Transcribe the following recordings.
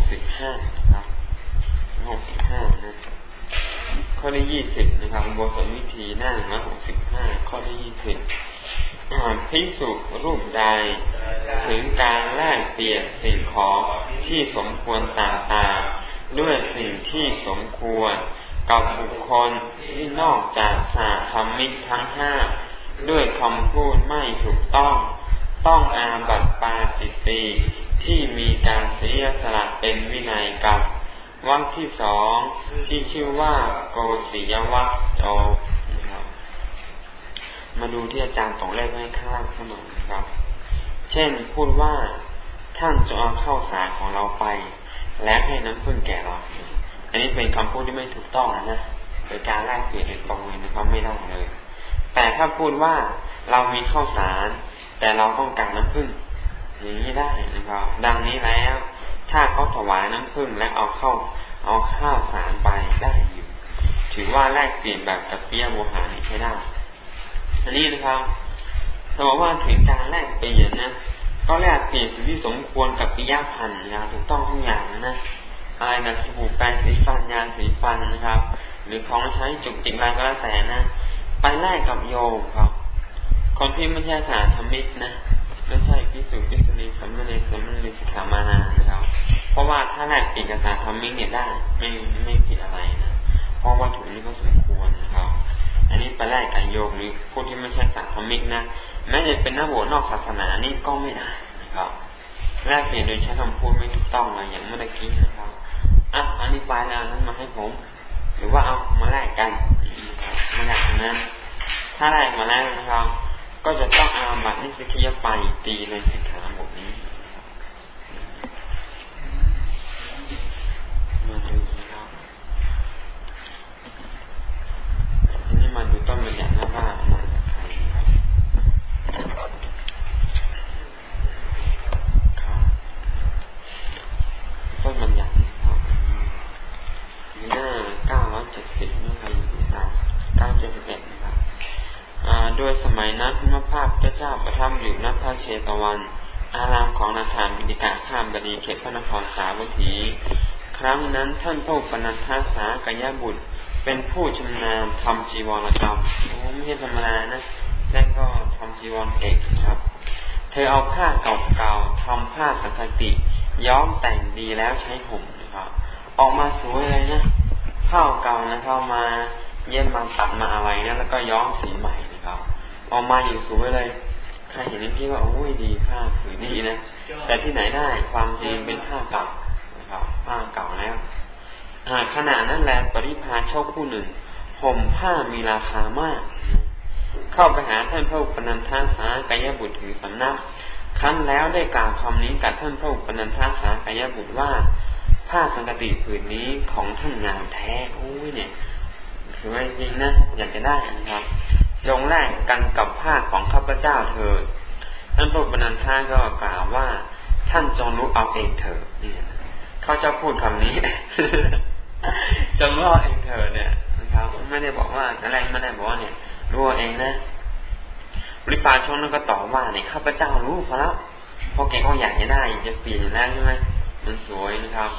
กสิบห้าครับหกสิบห้านะข้อที่ยี่สิบนะครับบทสวิธีหน้าร้อยหกสิบห้าข้อที่ยี่สิบพิสุรูปใด ถึงการแลกเปลี่ยนสิ่งของที่สมควรต่างๆ ด้วยสิ่งที่สมควร กับบุคคลที่นอกจากสาธรรมิกทั้งห้าด้วยคำพูดไม่ถูกต้อง ต้องอาบัตปาจิตตี ที่มีการเสียสละเป็นวินัยกับวักที่สองที่ชื่อว่าโกศิยวัคโจมาดูที่อาจารย์ตองเลขไว้ข้างล่างเสมอนะครับ เช่นพูดว่าท่านจะเอาเข้าสารของเราไป และให้น้ำพึ่งแก่เรา อันนี้เป็นคำพูดที่ไม่ถูกต้องนะ โดยการแลกเปลี่ยนโดยตรงเลยนะครับไม่ได้เลย แต่ถ้าพูดว่าเรามีข้าวสาร แต่เราต้องการน้ำพึ่ง อย่างนี้ได้นะครับ ดังนี้แล้ว ถ้าเขาถวายน้ำพึ่งและเอาเข้า เอาข้าวสารไปได้อยู่ ถือว่าแลกเปลี่ยนแบบกระเปียโวหานี่ใช้ได้อันนี้นะครับเขาบอกว่าถึงการแลกเปลี่ยนนะก็แลกเปลี่ยนสิ่งที่สมควรกับปิยพันธ์นะถูกต้องทุกอย่างนะอะไรนะสบู่แปรงสีฟันยาสีฟันนะครับ หรือของใช้จุกจิกอะไรก็แล้วแต่นะ ไปแลกกับโยมครับ คนที่ไม่ใช่สารธมิกนะ ไม่ใช่พิสุพิสุณีสมมาเนสัมมาเนสิกขามานานะครับ เพราะว่าถ้าแลกเปลี่ยนกับสารธรรมิกเนี่ยได้ไม่ไม่ผิดอะไรนะเพราะวัตถุนี้ก็สมควรนะครับ อันนี้ไปแลกกับโยมหรือผู้ที่ไม่ใช่สัตธมิกนะแม้จะเป็นนักบวชนอกศาสนานี่ก็ไม่ได้นะครับแลกเปลี่ยนโดยใช้คำพูดไม่ถูกต้องเลยอย่างเมื่อกี้นะครับอะอันนี้ไปแล้วนั้นมาให้ผม หรือว่าเอามาแลกกันมาแลกนั้นถ้าแลกมาแล้วนะครับ ก็จะต้องอาบัตรนิสกิยไปตีในสิกขาบทนี้มาดูนะครับทีนี้มาดูต้นบัญญัตินะว่ามาจากใครครับต้นบัญญัติครับหน้าเก้าร้อยเจ็ดสิบนี่ใครอยู่ตามเก้าเจ็ดสิบเอ็ด นะครับโดยสมัยนั้นพระภาพพระเจ้าประทับอยู่ณพระเชตวัน อารามของนาธานบิดิกาข้ามบดีเขตพระนครสาวัตถี ครั้งนั้นท่านพระปนันทาสากยบุตร เป็นผู้ชำนาญทำจีวรกรรมโอ้ไม่ใช่ธรรมดานะนั่นก็ทำจีวรเก่งครับ เธอเอาผ้าเก่าๆทำผ้าสังคติ ย้อมแต่งดีแล้วใช้ห่มนะครับ ออกมาสวยเลยนะผ้าเก่านะเข้ามาเย็นมาตัดมาอะไรนะแล้วก็ย้อมสีใหม่ นะครับออกมาอยู่สวยเลยใครเห็นนี่คิดว่าโอ้ยดีผ้าผืนนี้นะแต่ที่ไหนได้ความจริงเป็นผ้าเก่านะครับผ้าเก่าแล้วขณะนั้นแลปริพาโชคผู้หนึ่งห่มผ้ามีราคามาก เข้าไปหาท่านพระอุปนันทาสากายบุตรถือสำนักครั้นแล้วได้กล่าวคำนี้กับท่านพระอุปนันทาสากายบุตรว่า ผ้าสังกติผืนนี้ของท่านงามแท้โอ้ยเนี่ยคือว่าจริงนะอยากจะได้นะครับ จงแลกกันกับผ้าของข้าพเจ้าเถิดท่านพระอุปนันทาก็กล่าวว่า ท่านจงรู้เอาเองเถิดนี่เขาจะพูดคำนี้จำรอดเองเธอเนี่ยนะครับไม่ได้บอกว่าอะไรไม่ได้บอกว่าเนี่ยรู้เองนะบริพาชนนั้นก็ตอบว่าเนี่ยข้าพเจ้ารู้พอแล้วเพอแกก็อยากจะได้จะเปลี่ยนแล้วใช่ไหมมันสวยนะครับ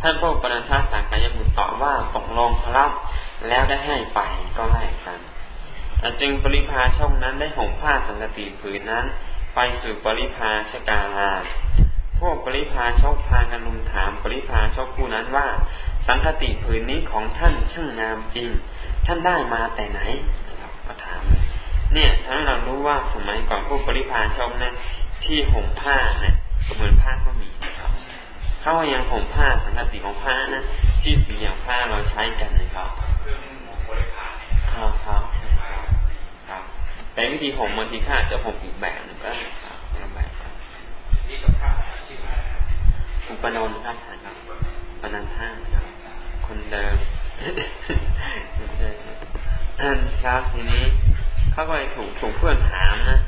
ท่านพระปนันทสังกายบุตรตอบว่าตกลงพระแล้วได้ให้ไปก็แลกกัน จึงปริพาช่องนั้นได้ห่มผ้าสังกติผืนนั้น ไปสู่ปริพาชกาลาพวกปริพาชกพากันลุมถามปริพาชกผู้นั้นว่า สังคติผืนนี้ของท่านช่างงามจริง ท่านได้มาแต่ไหนก็ถามเลยเนี่ยทำให้เรารู้ว่าสมัยก่อนพวกปริพาชกนะที่ห่มผ้าเนี่ยเหมือนผ้าก็มีนะครับเขายังห่มผ้าสังคติของผ้านะที่สีอย่างผ้าเราใช้กันนะครับครับครับใช่ครับครับ แต่วิธีห่มบางทีข้าจะห่มอีกแบบหนึ่งก็ครับแบบครับอุปนนท์ครับครับปนันท่าครับ คนเดิมอันครับทีนี้เขาก็เลยถูกถูกเพื่อนถามนะ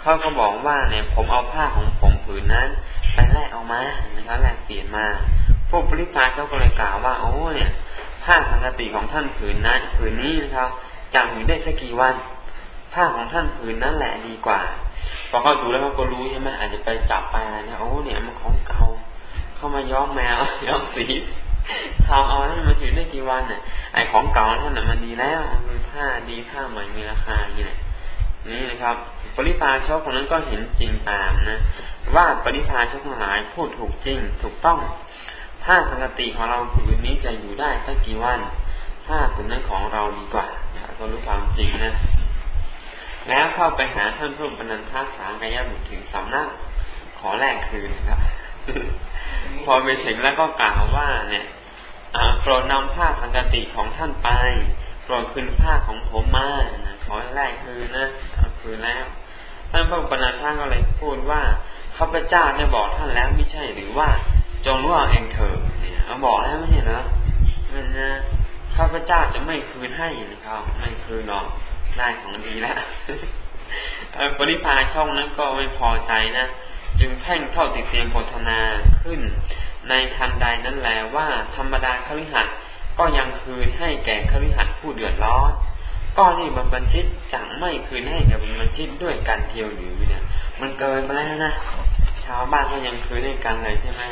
เขาก็บอกว่าเนี่ยผมเอาผ้าของผมผืนนั้นไปแลกเอามานะครับแลกเปลี่ยนมาพวกปริพาเขาก็เลยกล่าวว่าโอ้เนี่ยผ้าสังกติของท่านผืนนั้นผืนนี้นะครับจำอยู่ได้สักกี่วัน ผ้าของท่านผืนนั้นแหละดีกว่า พอเขาดูแล้วเขาก็รู้ใช่ไหมอาจจะไปจับไปอะไรเนี่ยโอ้เนี่ยมันของเก่า เข้ามาย้อมแมวย้อมสีทำเอาให้มันถือได้กี่วันเนี่ยไอของเก่าท่านน่ะมันดีแล้วมันผ้าดีผ้าใหม่มีราคาอย่างนี้นี่นะครับ ปริพาชกคนนั้นก็เห็นจริงตามนะว่าปริพาชกทั้งหลายพูดถูกจริงถูกต้องผ้าสังกติของเราผืนนี้จะอยู่ได้สักกี่วันผ้าผืนนั้นของเราดีกว่าก็รู้ความจริงนะ แล้วเข้าไปหาท่านพระปนันทาสากายบุตรถึงสำนักขอแลกคืนครับ พอไปถึงแล้วก็กล่าวว่า เนี่ยโปรดนำผ้าสังกติของท่านไปโปรดคืนผ้าของผมมานะขอแลกคืนนะเอาคืนแล้ว ท่านพระปนันทาก็เลยพูดว่าข้าพเจ้าได้บอกท่านแล้วไม่ใช่หรือว่าจงรู้เอาเองเถอะเนี่ยเขาบอกแล้วไม่ใช่เหรอมันนะข้าพเจ้าจะไม่คืนให้นะครับไม่คืนหรอก ได้ของดีแล้วปริพาช่องนั้นก็ไม่พอใจนะ จึงแพ่งเข้าติดเตียงโพธนาขึ้น ในทันใดนั้นแหละว่าธรรมดาคฤหัสก็ยังคืนให้แก่คฤหัสผู้เดือดร้อนก็นี่บรรพชิตจังไม่คืนให้ก่บรรพชิตด้วยกันเทียวหรือเนี่ย มันเกินไปแล้วนะชาวบ้านก็ยังคืนให้กันเลยใช่ไหม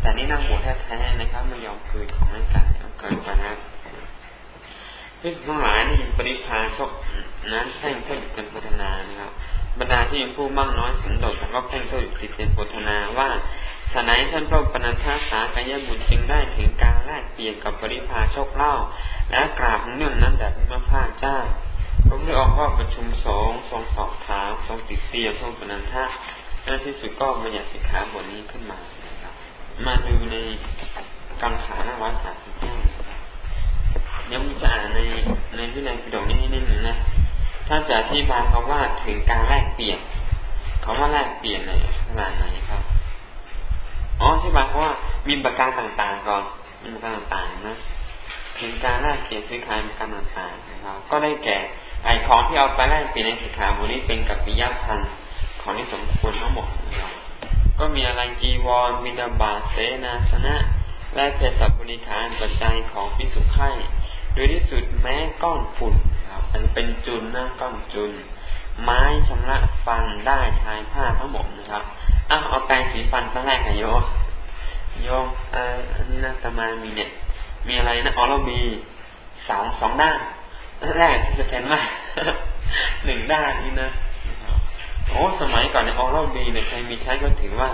แต่นี่นั่งหัวแท้ๆนะครับไม่ยอมคืนของให้กันเกินไปนะ พิสทั้งหลายนี่ปริพาชกนั้นแท่งเท่าอยู่เป็นพัฒนานะครับ บรรดาที่ยังผู้มั่งน้อยสันโดษแต่ก็แท่งเท่าอยู่ติดเป็นโพธนาว่าฉะนั้นท่านพระปนันทาสากายบุตรจึงได้ถึงการแลกเปลี่ยนกับปริพาชกเล่า และกราบเรื่องนั้นแบบพระพาเจ้าพระพุทธออกว่าประชุมสองทรงสอบถามทรงติดเตียพระปนันทาในที่สุดก็บัญญัติสิกขาบทนี้ขึ้นมามาดูในกังขาหน้าร้อยสามสิบห้า ยังจะอ่านในในวินัยปิฎกนี้นิดหนึ่งนะถ้าจะอธิบายคำว่าถึงการแลกเปลี่ยนคำว่าแลกเปลี่ยนในขนาดไหนครับอ๋ออธิบายเพราะว่ามีประการต่างๆก่อนมีประการต่างๆนะถึงการแลกเปลี่ยนซื้อขายประการต่างๆนะครับ ก็ได้แก่ไอของที่เอาไปแลกเปลี่ยนในสิกขาบทนี้เป็นกับปิยพันธ์ของที่สมควรทั้งหมดนะครับก็มีอะไรจีวรบินาบาเสนาสนะและเภสับริขารปัจจัยของพิสุขไข่ โดยที่สุดแม้ก้อนฝุ่นครับมันเป็นจุนนะก้อนจุน ไม้ชำระฟันได้ชายผ้าทั้งหมดนะครับอ้าเอาแปรงสีฟันมาแรกกันโยโยอันนี้นะตมามีเนี่ย มีอะไรนะอ๋อเรามีสองสองด้านแรกจะแทนมากหนึ่งด้านนี่นะโอ้สมัยก่อนในออร์บีเนี่ยใครมีใช้ก็ถือว่า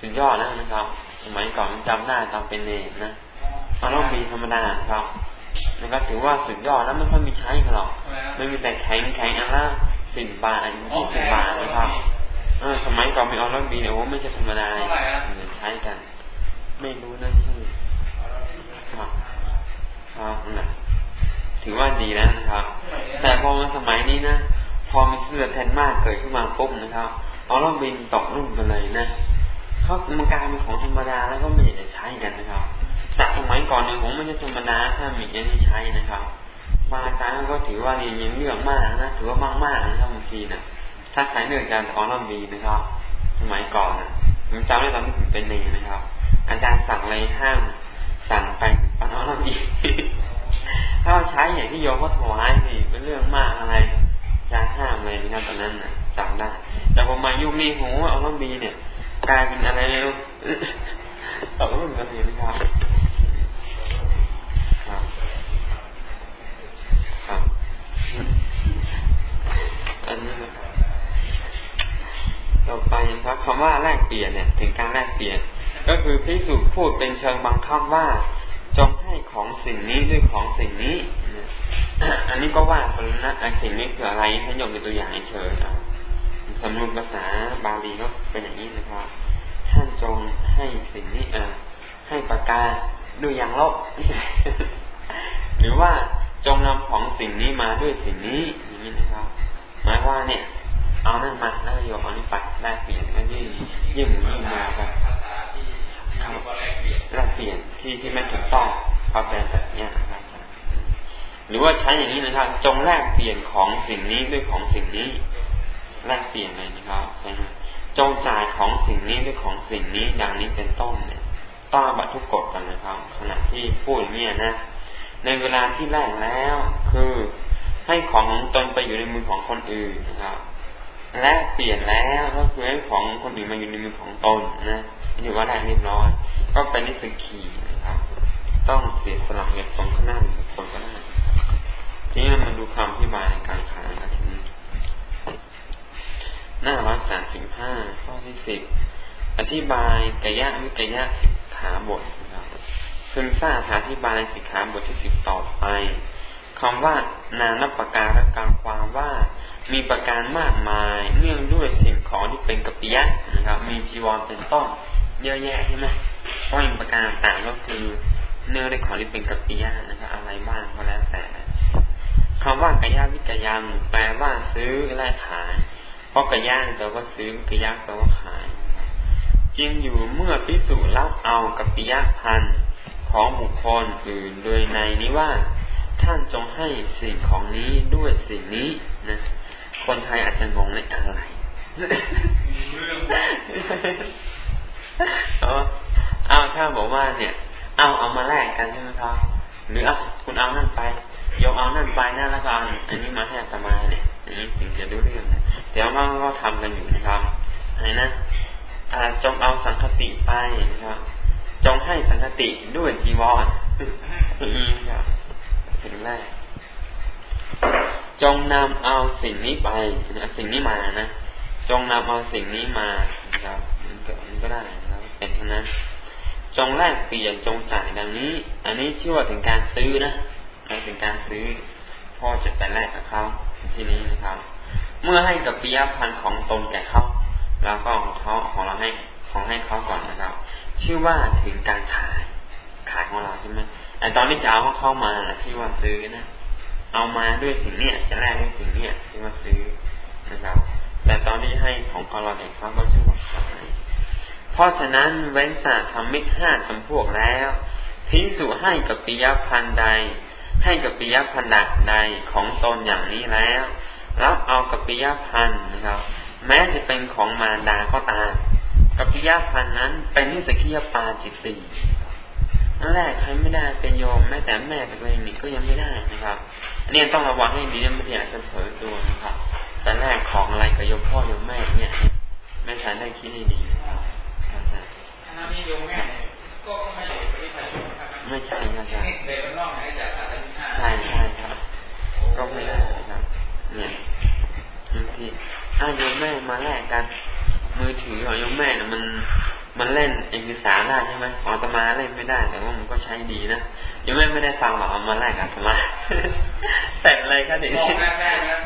สุดยอดแล้วนะครับ สมัยก่อนจำได้ตามเป็นเนนะออร์บีธรรมดาครับ แล้วก็ถือว่าสุดยอดแล้วไม่ค่อยมีใช้กันหรอกไม่มีแต่แข็งแข็งอันละสิบบาทยี่สิบบาทนะครับเออสมัยก่อนมีออร์บีเนี่ยโอ้ไม่ใช่ธรรมดาใช้กัน ไม่รู้นั่นคือครับครับนะถือว่าดีแล้วนะครับ แต่พอมาสมัยนี้นะพอมีเสื้อแทนมากเกิดขึ้นมาปุ๊บนะครับเอาล่องบินตกรุ่นไปเลยนะเขามันกลายเป็นของธรรมดาแล้วก็ไม่ได้ใช้กันนะครับ จากสมัยก่อนเนี่ยผมไม่ใช่ธรรมดาถ้ามีอันนี้ใช้นะครับมาอาจารย์ก็ถือว่านี่ยังเรื่องมากนะถือว่ามากมากนะครับบางทีนะถ้าใครเนื่องจากออลบีนะครับ สมัยก่อนนะผมจำได้ตอนที่ผมเป็นเนนะครับ อาจารย์สั่งอะไรห้ามสั่งไปปันออลบีถ้าใช้อย่างที่โยมเขาถวายนี่เป็นเรื่องมากอะไรจะห้ามเลยนะครับตอนนั้นนะจำได้ แต่พอมายุคนี้โหเอาล้บีเนี่ย กลายเป็นอะไรเร็ว ตกรุ่นกันเลยนะครับครับอันนี้นะต่อไปครับคำว่าแลกเปลี่ยนเนี่ย ถึงการแลกเปลี่ยน ก็คือพิสูจพูดเป็นเชิงบังคับว่าจงให้ของสิ่งนี้ด้วยของสิ่งนี้อันนี้ก็ว่าคนนะสิ่งนี้คืออะไรท่านยกเป็นตัวอย่างเฉยสำนวนภาษาบาลีก็เป็นอย่างนี้นะครับ ท่านจงให้สิ่งนี้เออให้ประกาด้วยอย่างลบ หรือว่าจงนำของสิ่งนี้มาด้วยสิ่งนี้อย่างนี้นะครับหมายว่าเนี่ย เอานั่นมาแล้วโยกเอานี้ไปได้เปลี่ยนก็ยื่นยื่นยื่นมาครับแลกเปลี่ยนที่ที่ไม่ถูกต้องเขาแปแบบนี้นะครับหรือว่าใช้อย่างนี้นะครับ จงแลกเปลี่ยนของสิ่งนี้ด้วยของสิ่งนี้แลกเปลี่ยนเลยนะครับใช่ไหม จงจ่ายของสิ่งนี้ด้วยของสิ่งนี้ดังนี้เป็นต้นเนี่ยต้องบัตรทุกกฎกันนะครับ ขณะที่พูดอย่างนี้นะ ในเวลาที่แลกแล้วคือให้ของของตนไปอยู่ในมือของคนอื่นนะครับ แลกเปลี่ยนแล้วก็คือให้ของคนอื่นมาอยู่ในมือของตนนะถือว่าแลกเรียบร้อย ก็เป็นนิสกีนะครับ ต้องเสียสละเหตุผลข้างหน้าหนึ่งคนก็ได้ทีนี้มาดูคำที่บายในการขายนะทีนี้ หน้าร้อยสามสิบห้าข้อที่สิบอธิบายกยะวิกยะสิกขาบทนะครับพึงทราบอธิบายสิกขาบทที่สิบต่อไปคำว่านานับประการการความว่า มีประการมากมายเนื่องด้วยสิ่งของที่เป็นกัปปิยะนะครับ มีจีวรเป็นต้นเยอะแยะใช่ไหมเพราะมีประการต่างก็คือ เนื่องด้วยของที่เป็นกัปปิยะนะครับ อะไรบ้างก็แล้วแต่คำว่ากายวิกยังแปลว่าซื้อและขาย เพราะกยะแปลว่าซื้อกยะแปลว่าขายจริงอยู่เมื่อพิสูจน์รับเอากัปปิยะพันของบุคคลอื่นโดยในนี้ว่า ท่านจงให้สิ่งของนี้ด้วยสิ่งนี้นะคนไทยอาจจะงงในอะไรเอาเอาถ้าบอกว่าเนี่ย เอาเอามาแลกกันใช่ไหมครับหรือเอาคุณเอานั่นไปยกเอานั่นไปนั่นแล้วก็อันอันนี้มาให้อาตมาเนี่ย อันนี้ถึงจะดูเรื่องนะเดี๋ยวว่าก็ทำกันอยู่นะครับอะไรนะอาจงเอาสังคติไปนะครับ จงให้สังคติด้วยจีวรครับถึงแรกจงนำเอาสิ่งนี้ไปสิ่งนี้มานะจงนำเอาสิ่งนี้มาครับมันก็มันก็ได้นะครับเป็นเท่านั้นจงแลกเปลี่ยนจงจ่ายดังนี้ อันนี้ชื่อว่าถึงการซื้อนะหมายถึงการซื้อพ่อจะไปแลกกับเขา ที่นี้นะครับ เมื่อให้กับปิยพันธ์ของตนแก่เขาแล้วก็ของเขาของเราให้ของให้เขาก่อนนะครับ ชื่อว่าถึงการขายขายของเราใช่ไหมไอตอนที่จะเอาเข้ามาชื่อว่าซื้อนะเอามาด้วยสิ่งเนี้ยจะแลกด้วยสิ่งเนี้ยที่มาซื้อนะครับ แต่ตอนที่ให้ของเราเด็กเขาก็ชื่อว่าขายเพราะฉะนั้นเว้นสาธรรมิกห้าจำพวกแล้วพิสุให้กับปิยพันธ์ใด ให้กับปิยพันธ์ใดของตนอย่างนี้แล้วรับเอากับปิยพันธ์นะครับ แม้จะเป็นของมารดาก็ตามกับปิยพันธ์นั้นเป็นนิสกิยปาจิตตินั่นแรกใครไม่ได้เป็นโยมแม้แต่แม่ตัวเองนี่ก็ยังไม่ได้นะครับอันนี้ต้องระวังให้ดีไม่ทีอาจจะเผลอตัวนะครับแต่แรกของอะไรกับโยมพ่อโยมแม่เนี่ยแม่ทันได้คิดให้ดีนะครับถ้าไม่โยมแม่ก็ไม่ใช่ไม่ใช่ไม่ใช่นะครัเด็กนอกไหนจากใช่ใช่ครับ ก็ไม่ได้นะครับ เนี่ยบางทีอ้าโยมแม่มาแลกกัน มือถือของโยมแม่เนี่ยมันมันเล่นเอกสารได้ใช่ไหมออตมาเล่นไม่ได้ แต่ว่ามันก็ใช้ดีนะยังไม่ไม่ได้ฟังหรอกเอามาแลกกับมาแต่อะไรครับเด็ก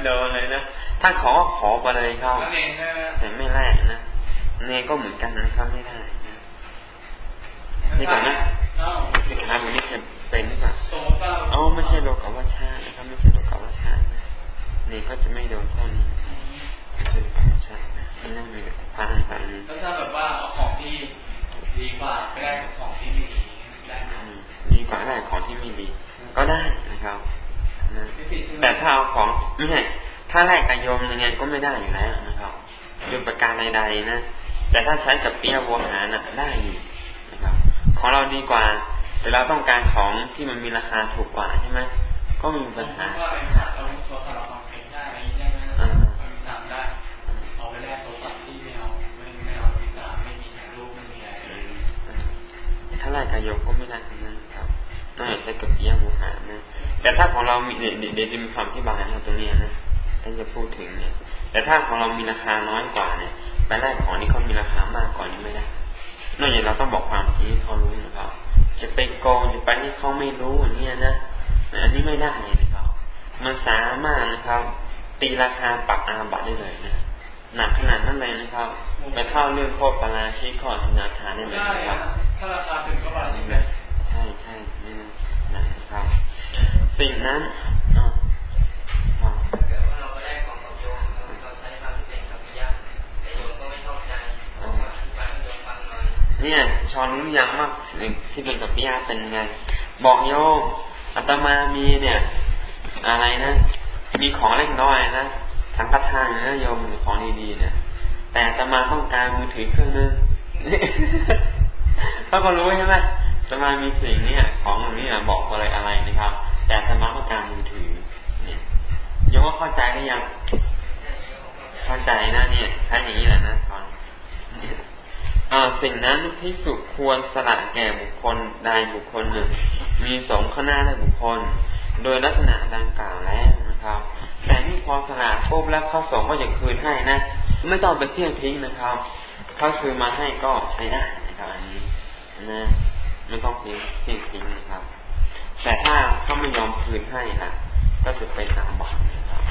โดนเลยนะถ้าขอขอไปเลยเขาแต่ไม่แลกนะเนก็เหมือนกันนะครับไม่ได้นะนี่ก่อนนะสินค้าวันนี้จะเป็นหรือเปล่า อ๋อไม่ใช่โลกวัชชานะครับไม่ใช่โลกวัชชานะนี่ก็จะไม่โดนข้อนี้ไม่ใช่โลกวัชชาที่นั่นมีพานตันแล้วถ้าแบบว่าเอาของที่ดีกว่าก็ได้ของที่ไม่ดีได้ดีกว่าได้ของที่ไม่ดี ก็ได้นะครับแต่ถ้าเอาของไม่ถ้าแลกกับโยมยังไงก็ไม่ได้อยู่แล้วนะครับโยมประการใดๆนะแต่ถ้าใช้กับเปี้ยวัวหาน่ะได้อยู่นะครับของเราดีกว่า แต่เราต้องการของที่มันมีราคาถูกกว่าใช่ไหมก็มีปัญหาถ้าไล่กายโยก็ไม่ได้นะครับน่าจะใช้กับเอี้ยมูหานะแต่ถ้าของเรามีเดี๋ยวเดี๋ยวจะมีความที่บายนะตรงนี้นะท่านจะพูดถึงเนี่ย แต่ถ้าของเรามีราคาน้อยกว่าเนี่ยไปแรกของนี้เขามีราคามากกว่านี้ไม่ได้นอกจากเราต้องบอกความจริงเขารู้นะครับ จะไปโกงจะไปให้เขาไม่รู้อย่างนี้นะอันนี้ไม่ได้นะครับ มันสามารถนะครับ ตีราคาปรับอาบัตได้เลยนะหนักขนาดนั้นเลยนะครับไปเข้าเรื่องโคตรปราชิข้อธนาทานได้เลยนะครับถ้าราคาถึงก็บาทเลยใช่ใช่นี่นะครับ สิ่งนั้นเนี่ย ชอนรู้ยังว่าที่เป็นกับพิยาเป็นยังไง บอกโยมอัตมามีเนี่ย อะไรนะมีของเล็กน้อยนะสังฆทานนะโยมของดีๆเนี่ยแต่อัตมาต้องการมือถือเครื่องนึงเขาก็รู้ใช่ไหมสมามีสิ่งนี้ของนี้บอกอะไรอะไรนะครับ แต่สมาต้องการมือถือ เนี่ยโยกว่าเข้าใจหรือยังเข้าใจนะเนี่ยใช้อย่างนี้แหละนะชอน สิ่งนั้นพิสุควรสละแก่บุคคลใดบุคคลหนึ่ง มีสงฆ์นาและบุคคล โดยลักษณะดังกล่าวแล้วนะครับ แต่นี่พอสละปุ๊บแล้วข้าสงก็อยังคืนให้นะ ไม่ต้องไปเที่ยงทิ้งนะครับเขาคืนมาให้ก็ใช้ได้นะครับอันนี้นะไม่ต้องทิ้งเที่ยงทิ้งนะครับ แต่ถ้าเขาไม่ยอมคืนให้ล่ะก็จะเป็นอาบัตินะครับ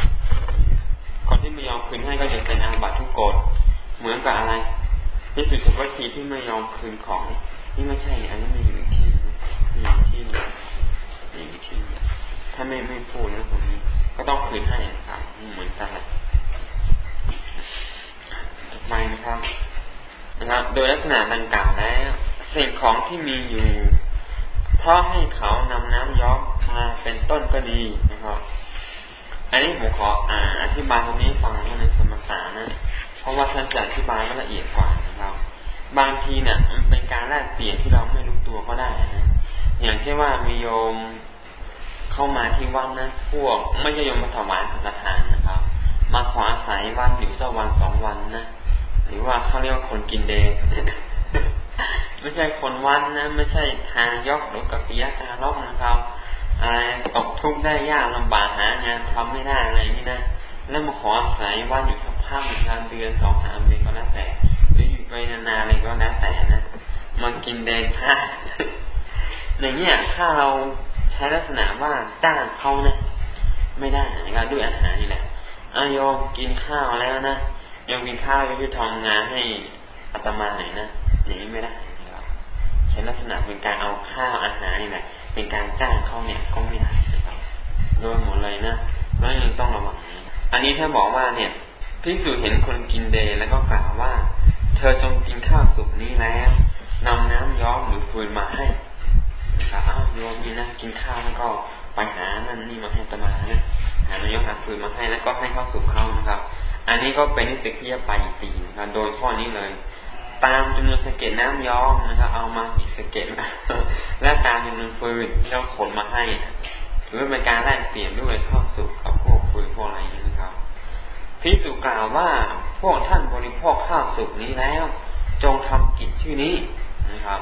คนที่ไม่ยอมคืนให้ก็จะเป็นอาบัติทุกกฎเหมือนกับอะไร นี่คือสุภทีที่ไม่ยอมคืนของ นี่ไม่ใช่ อันนี้มันอยู่ที่อยู่ที่อยู่ที่ถ้าไม่ไม่พูดนะตรงนี้ ก็ต้องคืนให้ครับเหมือนกันแหละต่อไปนะครับนะครับ โดยลักษณะดังกล่าวแล้วสิ่งของที่มีอยู่เพราะให้เขานำน้ำย้อมมาเป็นต้นก็ดีนะครับ อันนี้ผมขออ่าอธิบายตรงนี้ฟังในสมถะนะ ราะว่าท่านจะอธิบายละเอียดกว่านะครับางทีเนี่ยมันเป็นการแลกเปลี่ยนที่เราไม่รู้ตัวก็ได้นะอย่างเช่นว่ามีโยมเข้ามาที่วัดนะพวกไม่ใช่โยมมาถวายสังฆทานนะครับ มาขออาศัยวันอยู่สักวันสองวันนะหรือว่าเขาเรียกว่าคนกินเดย์ไม่ใช่คนวันนะ ไม่ใช่ทางยกหรือกับปิยการลกนะครับอะไรตกทุกข์ได้ยากลำบากหางานทำไม่ได้อะไรนี่นะ แล้วมาขออาศัยว่าอยู่สักพักหนึ่งเดือนสองสามเดือนก็แล้วแต่ หรืออยู่ไปนานๆอะไรก็แล้วแต่นะมันกินแดงท่าอย่างเงี้ยถ้าเราใช้ลักษณะว่าจ้างเขานะไม่ได้นะครับด้วยอาหารนี่แหละอายมกินข้าวแล้วนะยอมกินข้าวไปพี่ทำงานให้อัตมาหน่อยนะอย่างนี้ไม่ได้นะครับใช้ลักษณะเป็นการเอาข้าวอาหารนี่แหละเป็นการจ้างเขาเนี่ยก็ไม่ได้นะครับโดยหมดเลยนะแล้วยังต้องระวัง อันนี้ถ้าบอกว่าเนี่ยพิสูจเห็นคนกินเดแล้วก็กล่าวว่า เธอจงกินข้าวสุกนี้แล้วนำน้ำย้อมหรือฟืนมาให้นะครับอ้าวโยมนี่นะกินข้าวแล้วก็ไปหานั่นนี่มาให้ตมานะหาน้ำย้อมหาฟืนมาให้แล้วก็ให้ข้าวสุกเข้านะครับ อันนี้ก็เป็นนิสิตที่จะไปตีนะครับโดยข้อนี้เลย ตามจำนวนสเก็ตน้ำย้อมนะครับเอามากี่สเก็ตและตามจำนวนฟืนที่เราขนมาให้ถือเป็นการแลกเปลี่ยนด้วยข้าวสุกกับพวกฟืนพวกอะไรนะ พิสุกล่าวว่าพวกท่านบริโภคข้าวสุกนี้แล้ว จงทำกิจชื่อนี้นะครับ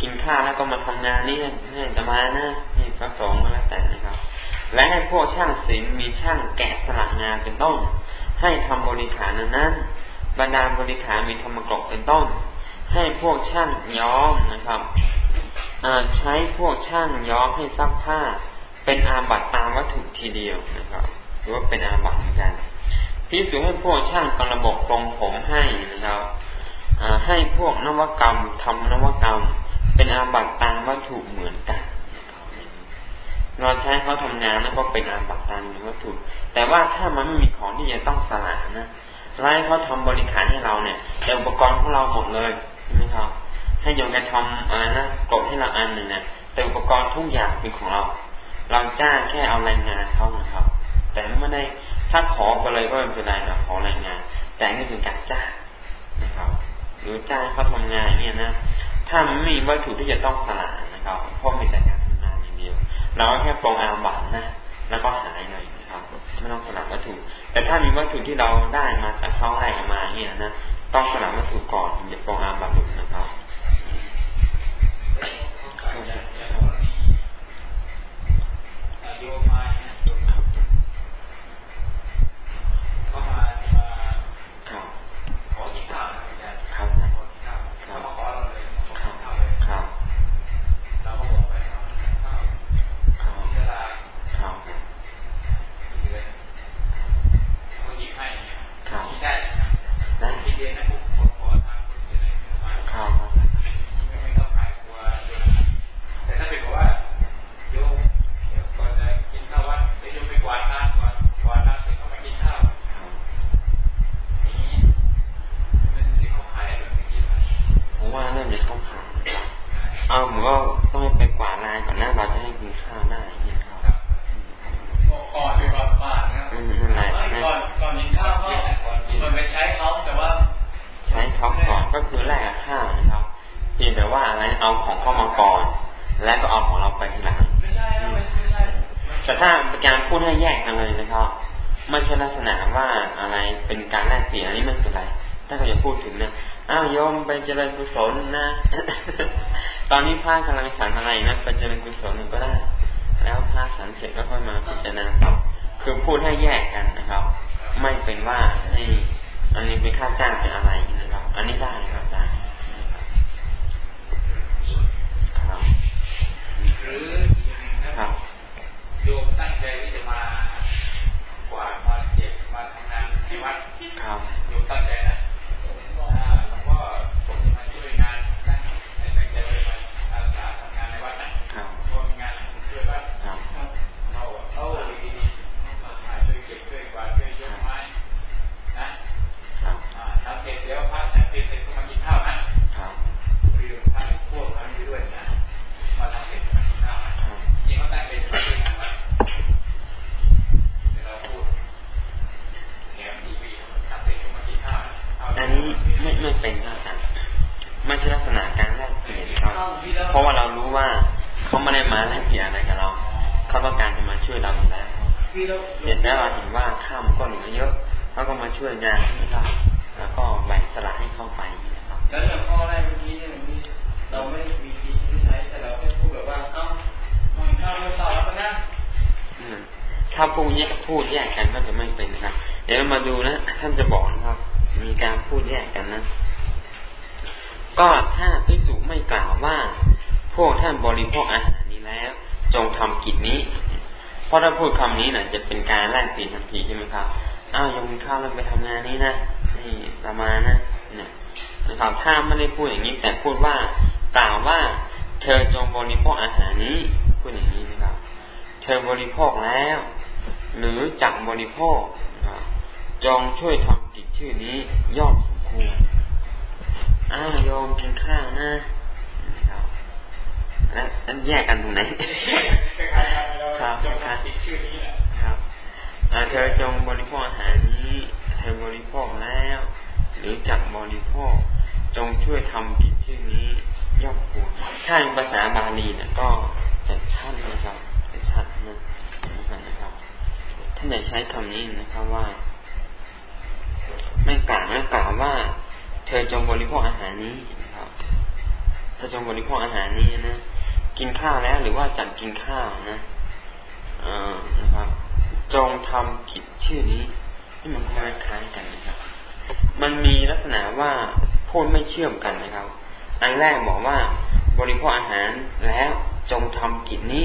กินข้าวแล้วก็มาทำงานนี้ให้จะมานะให้พระสงฆ์ก็แล้วแต่นะครับ และให้พวกช่างศิลป์มีช่างแกะสลักงานเป็นต้น ให้ทำบริขารนั้นนั้นบรรดาบริขารมีธรรมกรกเป็นต้น ให้พวกช่างย้อมนะครับใช้พวกช่างย้อมให้ซักผ้า เป็นอาบัตตามวัตถุทีเดียวนะครับหรือว่าเป็นอาบัตเหมือนกัน พิสูจให้พวกช่างกระบบปรงผมให้นะครับให้พวกนวกรรมทำนวกรรม เป็นอาบัตตามวัตถุเหมือนกัน เราใช้เขาทำงานแล้วก็เป็นอาบัตตามวัตถุ แต่ว่าถ้ามันไม่มีของที่จะต้องสละนะไล่เขาทำบริการให้เราเนี่ยแต่อุปกรณ์ของเราหมดเลยใช่ไหมครับ ให้โยมกันทำอะไรนะกดให้เราอันหนึ่งเนี่ยแต่อุปกรณ์ทุกอย่างเป็นของเรา เราจ้างแค่เอาแรงงานเขานะครับ แต่ไม่ได้ ถ้าขอไปเลยก็ไม่เป็นไรหรอกขอรายงาน แต่นี่คือการจ้างนะครับ หรือจ้างเขาทำงานเนี่ยนะ ถ้าไม่มีวัตถุที่จะต้องสละนะครับพราะมีแต่การทำงานอย่างเดียว เราแค่ปรงอาบัตนะ แล้วก็หายเลยนะครับ ไม่ต้องสละวัตถุ แต่ถ้ามีวัตถุที่เราได้มาจากเขาได้มาเนี่ยนะ ต้องสละวัตถุก่อนถึงจะปรงอาบัตหลุดนะครับโยมมาาก่อนก็คือแรกกัข้าวนะครับเพียงแต่ว่าอะไรเอาของเข้ามาก่อน แล้วก็เอาของเราไปทีหลังแต่ถ้าเป็นการพูดให้แยกกันเลยนะครับไม่ใช่ลักษณะว่าอะไรเป็นการแลกเปลี่ยนอันนี้ไม่เป็นไร ถ้าเราจะพูดถึงนะอ้าวโยมไปเจริญกุศลนะ ตอนนี้พระกำลังฉันอะไรนะไปเจริญกุศลหนึ่งก็ได้ แล้วพระฉันเสร็จก็ค่อยมาพิจารณาต่อคือพูดให้แยกกันนะครับ ไม่เป็นว่าให้อันนี้เป็นค่าจ้างเป็นอะไรนะ อันนี้ได้ครับอาจารย์ครับหรือครับโยมตั้งใจที่จะมากวาดมาเก็บมาทำงานในวัดครับโยมตั้งใจนะ ไม่ไม่เป็นครับอาจารย์ไม่ใช่ลักษณะการแลกเปลี่ยนครับ เพราะว่าเรารู้ว่าเขาไม่ได้มาแลกเปลี่ยนอะไรกับเรา เขาต้องการจะมาช่วยเราอยู่แล้วเห็นแล้วเราเห็นว่าข้ามก็เหลือเยอะเขาก็มาช่วยงานนะครับ แล้วก็แบ่งสละให้เข้าไปนะครับ แล้วอย่างข้อแรกเมื่อกี้เนี่ยเราไม่มีทีที่ใช้แต่เราแค่พูดแบบว่าเอ้ามันเข้าไม่ต่อแล้วนะถ้าพูดแยกพูดแยกกันก็จะไม่เป็นนะครับ เดี๋ยวเรามาดูนะ ท่านจะบอกนะครับ มีการพูดแยกกันนะ ก็ถ้าพิสุไม่กล่าวว่า พวกท่านบริโภคอาหารนี้แล้ว จงทำกิจนี้ เพราะถ้าพูดคำนี้นะ่ะ จะเป็นการแลกเปลี่ยนทันทีใช่ไหมครับอ้าวยังข้าวแล้วไปทำงานนี้นะนี่ประมาณนะเนี่ยนะครับถ้าไม่ได้พูดอย่างนี้ แต่พูดว่ากล่าวว่า เธอจงบริโภคอาหารนี้พูดอย่างนี้นะครับ เธอบริโภคแล้ว หรือจักบริโภคนะครับ จงช่วยทำกิจชื่อนี้ยอดสมควรอ้าวโยมกินข้าวนะครับแล้วแยกกันตรงไหน ครับครับชื่อนี้แหละครับเธอจงบริโภคอาหารนี้ เธอบริโภคแล้ว หรือจักบริโภค จงช่วยทำกิจชื่อนี้ ย่อมควรถ้าภาษาบาลีเนี่ยก็จะชัดนะครับจะชัดนะนะครับ ท่านจะใช้คำนี้นะครับว่า ไม่กล่าวไม่กล่าวว่า เธอจงบริโภคอาหารนี้นะครับเธอจงบริโภคอาหารนี้นะกินข้าวแล้วหรือว่าจัดกินข้าวนะอ่านะครับ จงทำกิจชื่อนี้ที่มันคล้ายกันนะครับ มันมีลักษณะว่าพูดไม่เชื่อมกันนะครับ อันแรกบอกว่า บริโภคอาหารแล้วจงทำกิจนี้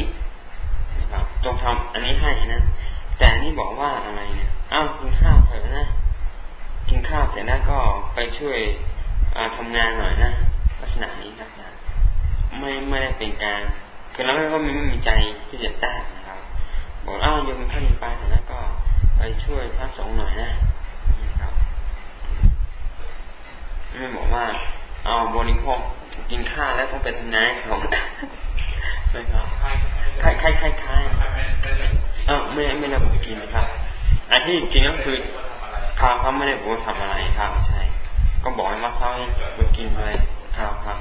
นะครับจงทำอันนี้ให้นะ แต่นี่บอกว่าอะไรเนี่ยอ้าวกินข้าวเถอะนะ กินข้าวเสร็จแล้วก็ไปช่วยทำงานหน่อยนะลักษณะนี้ครับไม่ไม่ได้เป็นการคือเราก็ไม่มีใจที่จะจ้างนะครับบอกอ้าวโยมท่านไปแล้วก็ไปช่วยพระสงฆ์หน่อยนะนี่ครับไม่บอกว่าเอาบริโภคกินข้าวแล้วต้องเป็นทำงานของนะครับคล้ายคล้ายคล้ายคล้ายเออไม่ไม่ระบุกินนะครับอันที่จริงก็คือ ขาเขาไม่ได้บอกทำอะไรครับใช่ ก็บอกว่าเขาให้ไปกินเลยครับครับ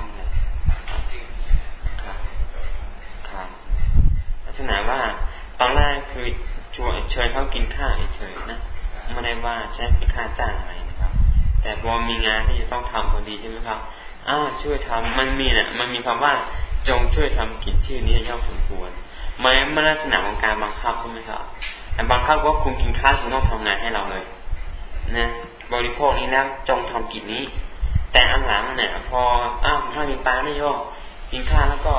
ครับครับลักษณะว่าตอนแรกคือชวนเชิญเขากินข้าวเฉยๆนะไม่ได้ว่าใช้เป็นค่าจ้างอะไรนะครับ แต่พอมีงานที่จะต้องทำพอดีใช่ไหมครับอ้าวช่วยทำมันมีเนี่ยมันมีคำว่าจงช่วยทำกิจชื่อนี้ย่อมสมควรไม่ไม่ลักษณะของการบังคับใช่ไหมครับแต่บังคับว่าคุณกินข้าวคุณต้องทำงานให้เราเลย นะบริโภคนี้แล้วจงทำกิจนี้ แต่อันหลังเนี่ยพออ้าวถ้ากินปลาไม่ย่อกินข้าวแล้วก็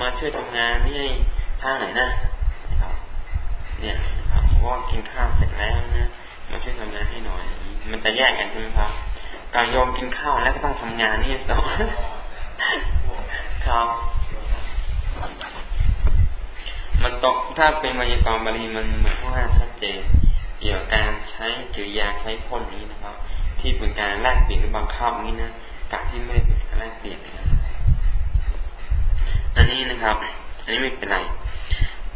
มาช่วยทำงานนี่ท่าไหนนะเนี่ยครับว่ากินข้าวเสร็จแล้วนะมาช่วยทำงานให้หน่อย มันจะแยกกันใช่ไหมครับการโยมกินข้าวแล้วก็ต้องทำงานนี่ต้องครับมันตกถ้าเป็นวิญญากรบาลีมันเหมือนว่าชัดเจน เกี่ยวกับการใช้กิริยาใช้พ่นนี้นะครับ ที่เป็นการแลกเปลี่ยนหรือบังคับนี้นะกับที่ไม่เป็นการแลกเปลี่ยนนะอันนี้นะครับ อันนี้ไม่เป็นไร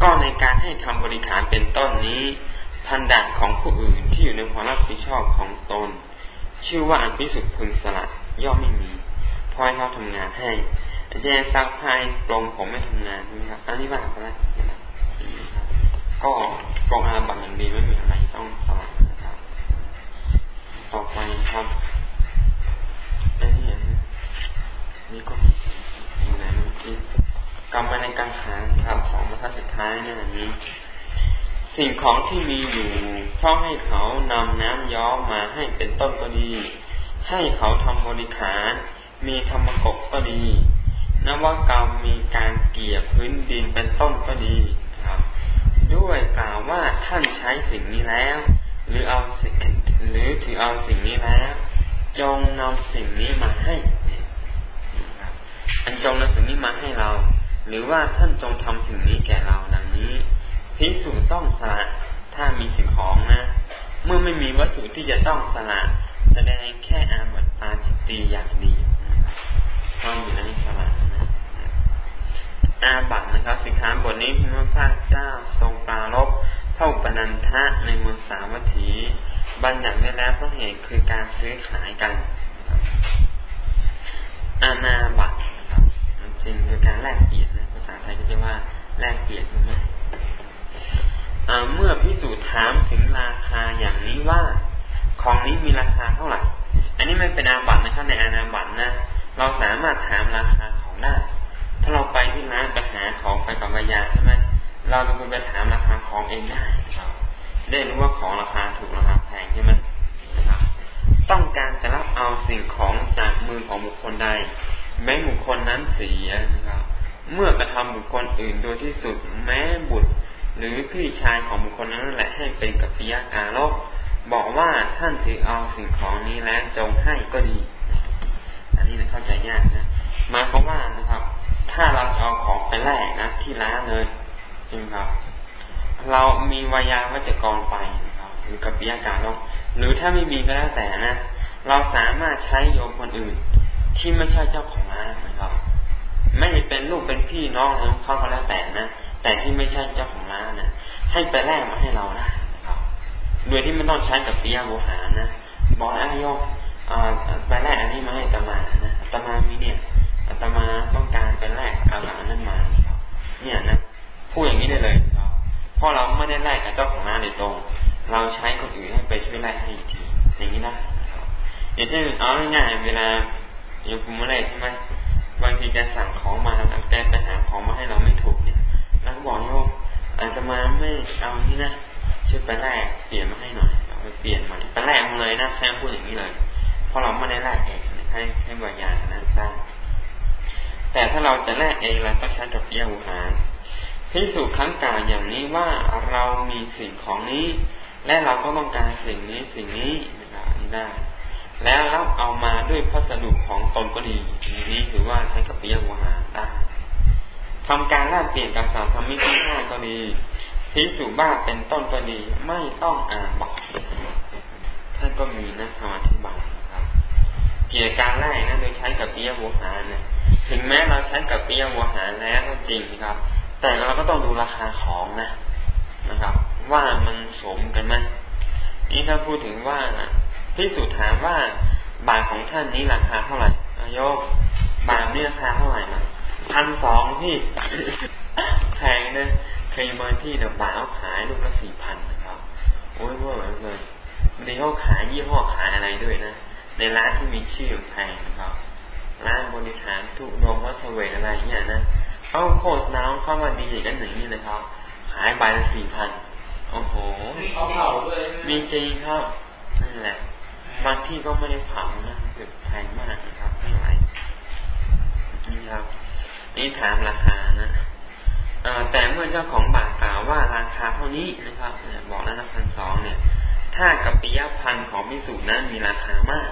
ก็ในการให้ทำบริขารเป็นต้นนี้พันดัดของผู้อื่นที่อยู่ในความรับผิดชอบของตน ชื่อว่าอันพิสุทธิ์พึงสลัดย่อมไม่มีพอให้เขาทำงานให้แย่ซักผ้าปรงผมไม่ทำงานใช่ไหมครับ อันนี้ว่าไปแล้ว ก็ปรงอาบัตอย่างดีไม่มีอะไรต้องสลัดนะครับ ต่อไปครับนี่ก็อยู่ไหนเมื่อกี้กรรมในกังขาทำสองบรรทัดสุดท้ายเนี่ยนี้สิ่งของที่มีอยู่เพราะให้เขานำน้ำย้อมมาให้เป็นต้นก็ดี ให้เขาทำบริขาร มีธรรมกบก็ดีนวกรรมมีการเกี่ยพื้นดินเป็นต้นก็ดี ด้วยกล่าวว่าท่านใช้สิ่งนี้แล้ว หรือเอาสิ่งหรือถือเอาสิ่งนี้แล้ว จงนำสิ่งนี้มาให้อันจงนำสิ่งนี้มาให้เรา หรือว่าท่านจงทำสิ่งนี้แก่เราดังนี้พิสูจต้องสละถ้ามีสิ่งของนะ เมื่อไม่มีวัตถุที่จะต้องสละแสดงแค่อาบัติปาจิตตีอย่างดีต้องอยู่ในสละนะ อาบัตนะครับสิกขาบทนี้พระพาเจ้าทรงปรารบเท่าปนันทะในเมืองสาวัตถี บัญญัติไว้แล้วเพราะเหตุคือการซื้อขายกัน อาณาบัตนะครับจริงคือการแลกเปลี่ยนนะภาษาไทยก็จะว่าแลกเปลี่ยนใช่ไหมเมื่อพิสูจน์ถามถึงราคาอย่างนี้ว่าของนี้มีราคาเท่าไหร่ อันนี้ไม่เป็นอาบัตนะครับในอาณาบัตนะ เราสามารถถามราคาของได้ ถ้าเราไปที่ร้านไปหาของไปกับวิญญาใช่ไหมเราเป็นคนไปถามราคาของเองได้ครับได้รู้ว่าของราคาถูกราคาแพงใช่ไหมนะครับ ต้องการจะรับเอาสิ่งของจากมือของบุคคลใด แม้บุคคลนั้นเสียนะครับ เมื่อกระทำบุคคลอื่นโดยที่สุดแม้บุตร หรือพี่ชายของบุคคลนั้นแหละให้เป็นกัปปิยาการโลกบอกว่าท่านถือเอาสิ่งของนี้แล้วจงให้ก็ดี อันนี้นะเข้าใจยากนะหมายความว่านะครับ ถ้าเราจะเอาของไปแลกนะที่ร้านเลยจริงครับ เรามีวายาวัจกรไปนะครับหรือกับปิยาการเราหรือถ้าไม่มีก็แล้วแต่นะเราสามารถใช้โยมคนอื่น ที่ไม่ใช่เจ้าของร้านนะครับ ไม่เป็นลูกเป็นพี่น้องของเขาก็แล้วแต่นะแต่ที่ไม่ใช่เจ้าของร้านนะให้ไปแลกมาให้เราได้นะครับโดยที่ไม่ต้องใช้กับปิยาโวหารนะบอกอ้ายโยมไปแลกอันนี้มาให้ตมานะตมามีเนี่ย อาตมาต้องการไปแลกเอาหลานนั้นมาเนี่ยนะพูดอย่างนี้ได้เลยเพราะเราไม่ได้แลกกับเจ้าของร้านโดยตรง เราใช้คนอื่นให้ไปช่วยแลกให้อีกทีอย่างนี้ได้อย่างเช่นเอาง่ายๆเวลาอย่างผมมาแลกใช่ไหมบางทีจะสั่งของมาแล้วแต่ไปหาของมาให้เราไม่ถูกเนี่ยแล้วก็บอกโยมอาตมาไม่เอานี่นะช่วยไปแลกเปลี่ยนมาให้หน่อยไปเปลี่ยนใหม่ไปแลกมาเลยนะแซมพูดอย่างนี้เลยเพราะเราไม่ได้แลกเองให้ให้บริยานะได้ แต่ถ้าเราจะแลกเองเราต้องใช้กับเปียหูหารพิสูจน์ครั้งกล่าวอย่างนี้ว่าเรามีสิ่งของนี้ และเราก็ต้องการสิ่งนี้สิ่งนี้นะครับได้ แล้วรับเอามาด้วยพัสดุของตนก็ดีนี้ถือว่าใช้กับเปียหูหารได้ทำการแลกเปลี่ยนกับสารธรรมิกที่ห้าก็ดีพิสูจน์บ้าเป็นต้นก็ดีไม่ต้องอ่านบอกท่านก็มีนะธรรมอธิบาย กี่ยวกับการแรกนะโดยใช้กับปิยวัวหารเนี่ยถึงแม้เราใช้กับปิยวัวหารแล้วก็จริงครับ แต่เราก็ต้องดูราคาของนะนะครับ ว่ามันสมกันไหมนี่ถ้าพูดถึงว่าพิสูจน์ถามว่าบาทของท่านนี้ราคาเท่าไหร่อาโยบาทนี่ราคาเท่าไหร่นะพันสองพี่แพงนะเคยมาที่เนี่ยวบาทเขาขายลูกละสี่พันนะครับ โอ้ยว่าเลยบางทีเขาขายยี่ห้อขายอะไรด้วยนะ ในร้านที่มีชื่อแพงนะครับ ร้านบริหารทุกดงวัสเวอะไรเงี้ยนะเขาโฆษณาเข้ามาดีอย่างนั้นหนึ่งนี่เลยครับ ขายใบละสี่พันโอ้โห มีจริงครับนั่นแหละบางที่ก็ไม่ได้เผานะคือแพงมากนะครับไม่ไหวนี่ครับ นี่ถามราคานะแต่เมื่อเจ้าของบาทกล่าวว่าราคาเท่านี้นะครับบอกแล้วนะพันสองเนี่ย ถ้ากับปิยพันธ์ของมิสูนั้นมีราคามาก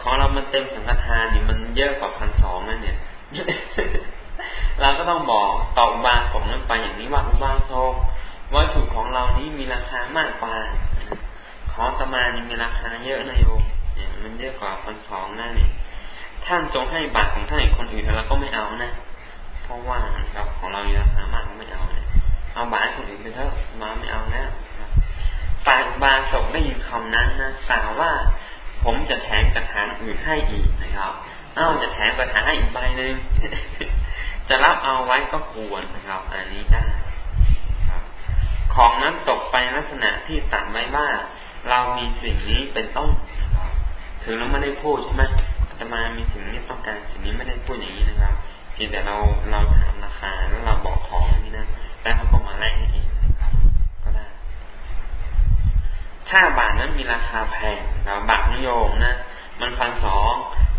ของเรามันเต็มสังฆทานนี่มันเยอะกว่าพันสองนั่นเนี่ย เราก็ต้องบอกต่ออุบาสกนั้นไปอย่างนี้ว่าอุบาสกวัตถุของเรานี้มีราคามากกว่า ของตมานี่มีราคาเยอะนะโยมเนี่ยมันเยอะกว่าพันสองนั่นเนี่ยท่านจงให้บาตของท่านคนอื่นเราก็ไม่เอานะ เพราะว่าครับของเรามีราคามากเราไม่เอาเนี่ยเอาบาตคนอื่นไปเถอะมาไม่เอาแล้วฝ่ายอุบาสกได้ยินคำนั้นนะกล่าวว่า ผมจะแถมกระถางอื่นให้อีกนะครับ เอ้าจะแถมกระถางให้อีกใบหนึ่งจะรับเอาไว้ก็ควรนะครับ อันนี้ได้ของนั้นตกไปลักษณะที่ตัดไว้ว่า เรามีสิ่งนี้เป็นต้นนะครับถึงเราไม่ได้พูดใช่ไหมตมามีสิ่งนี้ต้องการสิ่งนี้ไม่ได้พูดอย่างนี้นะครับเพียงแต่เราเราถามราคาแล้วเราบอกของนี่นะแล้วเขาก็มาแลกให้เองนะครับ ก็ได้ ถ้าบาทนั้นมีราคาแพงเราบาทนิยมนะ มันพันสอง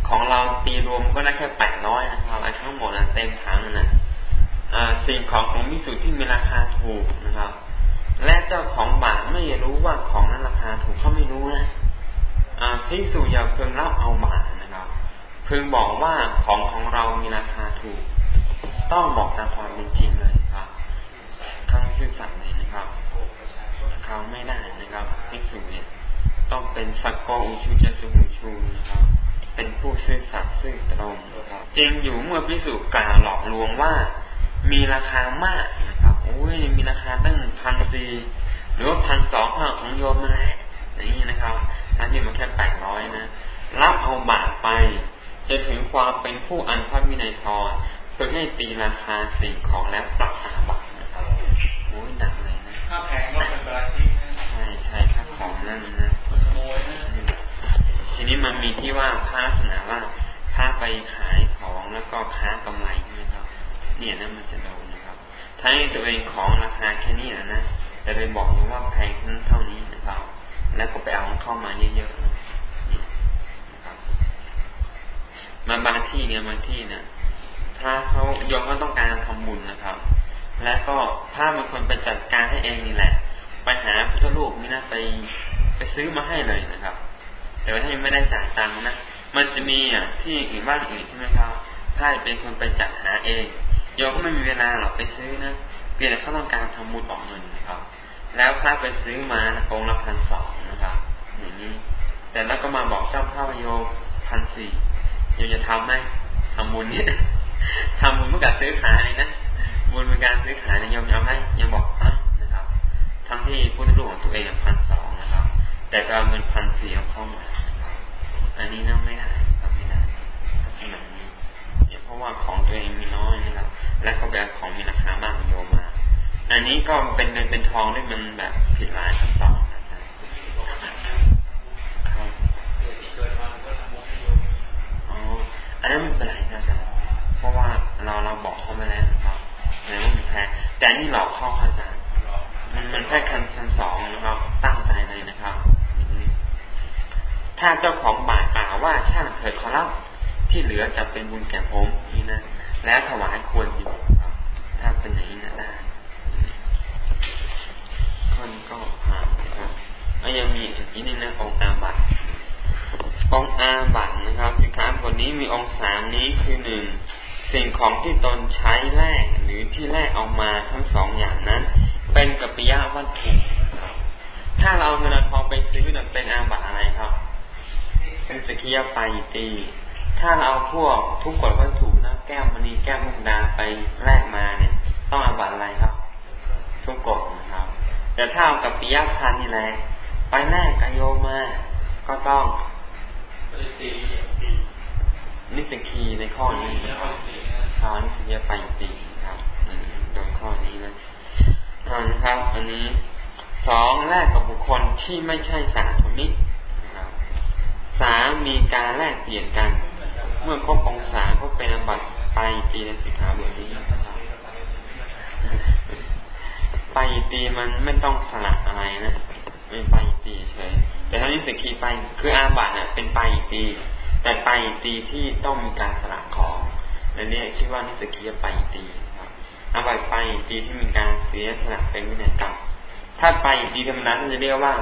ของเราตีรวมก็ได้แค่แปดร้อยนะครับไอ้ทั้งหมดนะเต็มถังนะสิ่งของของมิสุที่มีราคาถูกนะครับ และเจ้าของบาทไม่รู้ว่าของนั้นราคาถูกเขาไม่รู้นะพิสูจอย่าเพิ่งรับเอาบาทนะครับ เพิ่งบอกว่าของของเรามีราคาถูก ต้องบอกตามความเป็นจริงเลยครับครั้งซื่อสัตย์ เขาไม่ได้นะครับพิสูจเนี่ยต้องเป็นสักกอุชูจะสุหูชูนะครับ เป็นผู้ซื่อสัตย์ซื่อตรงนะครับจริงอยู่เมื่อพิสูจกล่าวหลอกลวงว่า มีราคามากนะครับโอ้ยมีราคาตั้งพันสี่หรือว่าพันสองของโยมมาแล้วอย่างนี้นะครับทั้งที่มันแค่แปดร้อยนะรับเอาบาทไปจะถึงความเป็นผู้อันพระวินัยทรเพื่อให้ตีราคาสิ่งของแล้วปรับอาบัตนะครับโอ้ยหนักเลย ค่าแพงก็เป็นปราชิกใช่ใช่ค่าของนั่นนะขโมยนะทีนี้มันมีที่ว่าพระลักษณะว่าถ้าไปขายของแล้วก็ค้ากำไรใช่ไหมครับ เนี่ยนั่นมันจะโดนนะครับถ้าให้ตัวเองของราคาแค่นี้นะนะแต่ไปบอกว่าแพงเท่านี้นะครับ แล้วก็ไปเอาเข้ามาเยอะๆนะครับมาบางที่เนี่ยบางที่เนี่ยถ้าเขาโยมเขาต้องการทำบุญนะครับ แล้วก็ถ้าเป็นคนไปจัดการให้เองนี่แหละ ไปหาพุทธรูปนี่นะไปไปซื้อมาให้เลยนะครับ แต่ว่าถ้าไม่ได้จ่ายตังค์นะมันจะมีอะที่อื่นบ้านอื่นใช่ไหมครับถ้าเป็นคนไปจัดหาเองโยก็ไม่มีเวลาหรอกไปซื้อนะเพียงแต่เขาต้องการทำบุญออกเงินนะครับ แล้วพระไปซื้อมาองค์ละพันสองนะครับอย่างนี้แต่แล้วก็มาบอกเจ้าพระโยพันสี่โยจะทำไหมทำบุญเนี่ยทำบุญเมื่อกับซื้อขาเลยนะ บุญเป็นการซื้อขายนะโยมเอาไหมยังบอกอะนะครับ ทั้งที่พุทธรูปของตัวเองพันสองนะครับ แต่ไปเอาเงินพันสี่เข้ามาอันนี้นั่งไม่ได้ทำไม่ได้ขนาดนี้เพราะว่าของตัวเองมีน้อยนะครับ และก็แบบของมีราคามากโยมมา อันนี้ก็เป็นเงินเป็นทองด้วยมันแบบผิดหลายขั้นตอนนะครับอ๋ออันนั้นไม่เป็นไรนะครับเพราะว่าเราเราบอกเขาไปแล้วครับ แล้วว่ามีแพ้แต่นี่หลอกข้ออาจารย์มันมันแค่คันคันสองนะครับตั้งใจเลยนะครับ ถ้าเจ้าของบาทกล่าวว่าช่างเถิดขอรับที่เหลือจะเป็นบุญแก่ผมนี่นะแล้วถวายควรอยู่ครับ ถ้าเป็นอย่างนี้นะได้ข้อนี้ก็ผ่านนะครับแล้วยังมีอีกนิดนึงนะองอาบัตองอาบัตนะครับสิครับทนี้มีองสามนี้คือหนึ่ง สิ่งของที่ตนใช้แลกหรือที่แลกเอามาทั้งสองอย่างนั้น เป็นกัปปิยะวัตถุถ้าเราเงินทองไปซื้อนั้นเป็นอาบัตอะไรครับ เป็นสกิยาไปตี ถ้าเราเอาพวกทุกกฎวัตถุนะแก้วมณีแก้วมุกดาไปแลกมาเนี่ย ต้องอาบัตอะไรครับ ทุกกฎนะครับ แต่ถ้าเอากับปิยพันนี่แหละไปแรกกโยมา ก็ต้อง นิสกีในข้อนี้ข้อนิสกีไปตีครับโดยข้อนี้นะนะครับ อันนี้สองแรกกับบุคคลที่ไม่ใช่สาธมิกสามมีการแลกเปลี่ยนกัน เมื่อครบองศาก็เป็นอบัตไปตีในสิกขาบทนี้ไปตีมันไม่ต้องสละอะไรนะไม่ไปตีเฉยแต่ถ้านิสกีไปคืออาบัตเนี่ยเป็นไปตี แต่ไปตีที่ต้องมีการสละของและนี่ชื่อว่านิสกีไปตีครับอาบัตไปตีที่มีการเสียสละเป็นวินัยกรรมถ้าไปตีธรรมนั้นจะเรียกว่า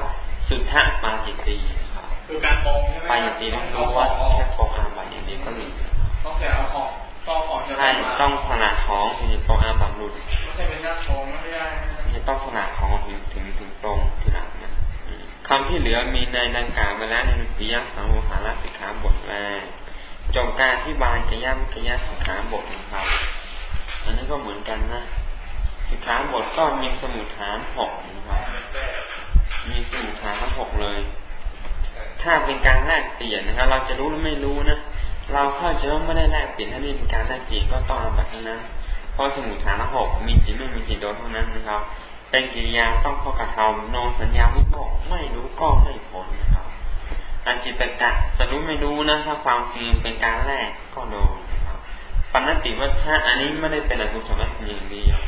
สุทธะมาจิตีคือการมองใช่ไหมไปตีต้องรู้ว่าแค่ฟองอาบัตอย่างนี้ก็หลุดต้องเสียเอาของต้องของใช่ต้องสละของถึงฟองอาบัตหลุดไม่ใช่เป็นหน้าทองไม่ได้จะต้องสละของถึงถึงถึงตรงทีหลังนะ คำที่เหลือมีในดังกล่าวมาแล้วในปิยสังโหาราสิกขาบทแรกจบการที่บายกย่ำกยสิกขาบทนะครับ อันนี้ก็เหมือนกันนะสิกขาบทก็มีสมุทฐานหกนะครับมีสมุทฐานทั้งหกเลย ถ้าเป็นการแลกเปลี่ยนนะครับ เราจะรู้หรือไม่รู้นะเราเข้าใจว่าไม่ได้แลกเปลี่ยนถ้านี่เป็นการแลกเปลี่ยนก็ต้องอาบัตรนั้นเพราะสมุทฐานหกมีจิตไม่มีจิตโดนเท่านั้นนะครับ เป็นกิริยาต้องเข้ากระทำนองสัญญาไม่บอกไม่รู้ก็ไม่ผลนะครับอันจิตกะจะรู้ไม่รู้นะถ้าความจริงเป็นการแรกก็โดนครับปัณติวัชชะอันนี้ไม่ได้เป็นอกุศลอย่างเดียว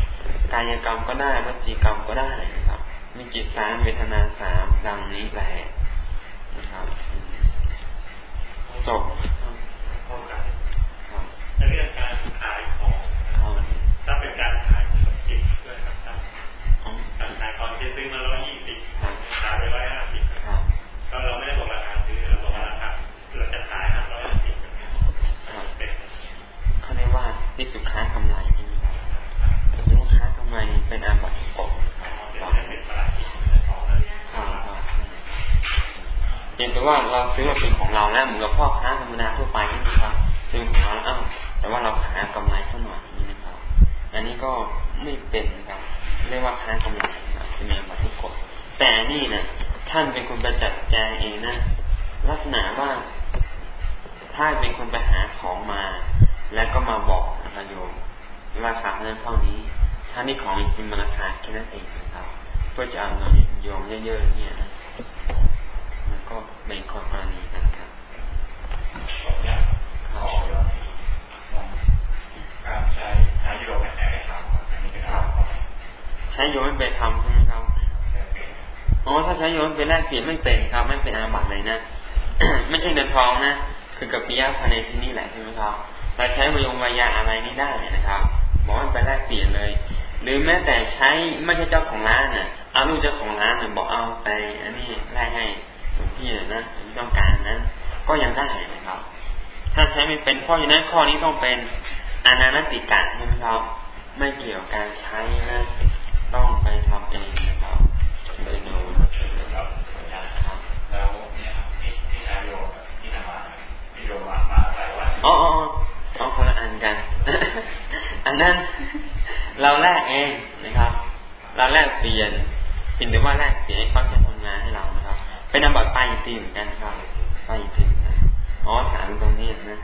กายกรรมก็ได้วจีกรรมก็ได้นะครับ มีจิตสามเวทนาสามดังนี้แหละนะครับจบในเรื่องการขายของถ้าเป็นการขายของจิตด้วยครับการขายของที่ซื้อมาร้อยยี่สิบขายไปร้อยห้าสิบก็เราไม่ได้บอกราคาซื้อเราบอกราคาเราจะขายห้าร้อยห้าสิบเป็นเขาเรียกว่าที่สุดค้ากำไรใช่ไหมครับสมมติค้ากำไรเป็นอาบัติกบเราเป็นปลาจิตเพียงแต่ว่าเราซื้อมา เราแล้วเหมือนกับพ่อค้าธรรมดาทั่วไปใช่ครับซื้อของเราแล้วอ้าวแต่ว่าเราขายกำไรสักหน่อยนี่นะครับ อันนี้ก็ไม่เป็นนะครับเรียกว่าค้ากำไรนะจะมีบัตรทุกกฎแต่นี่นะท่านเป็นคนไปจัดแจงเองนะลักษณะว่าถ้าเป็นคนไปหาของมา แล้วก็มาบอกนะครับโยมราคาเท่านั้นเท่านี้ ถ้านี่ของจริงมันราคาแค่นั้นเองนะครับเพื่อจะเอาเงินโยมเยอะๆเนี่ยนะมันก็เป็นคนกรณี ช้โยมไม่ไปทำใช่ไหมครับอ๋อถ้าใช้โยมไปแลกเปลี่ยนไม่เป็นครับ ไม่เป็นอาบัติเลยนะไม่ใช่เงินทองนะคือกับปิยะภายในที่นี่แหละใช่ไหมครับเราใช้มายงวายาอะไรนี่ได้นะครับบอกว่าไปแลกเปลี่ยนเลย หรือแม้แต่ใช้ไม่ใช่เจ้าของร้านน่ะเอาลูกเจ้าของร้านน่ะบอกเอาไป อันนี้แลกให้สมพี่นะที่ต้องการนั้นก็ยังได้นะครับ ถ้าใช้ไม่เป็นข้ออย่างนั้นข้อนี้ต้องเป็นอนานติกะใช่ไหมครับไม่เกี่ยวกับการใช้นะ ต้องไปทำเองนะครับจะดูครับแล้วเนี่ยที่ที่นายโยที่นมาที่โยมามาหลายวันอ๋ออ๋อคนละอันกัน อันนั้นเราแลกเองนะครับ เราแลกเปลี่ยนเป็นหรือว่าแลกเปลี่ยนให้เขาใช้ทำงานให้เรานะครับเป็นอาบัตไปอีกทีเหมือนกันครับไปอีกทีอ๋อถามตรงนี้นะ